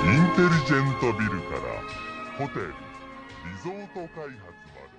インテリジェントビルからホテルリゾート開発まで。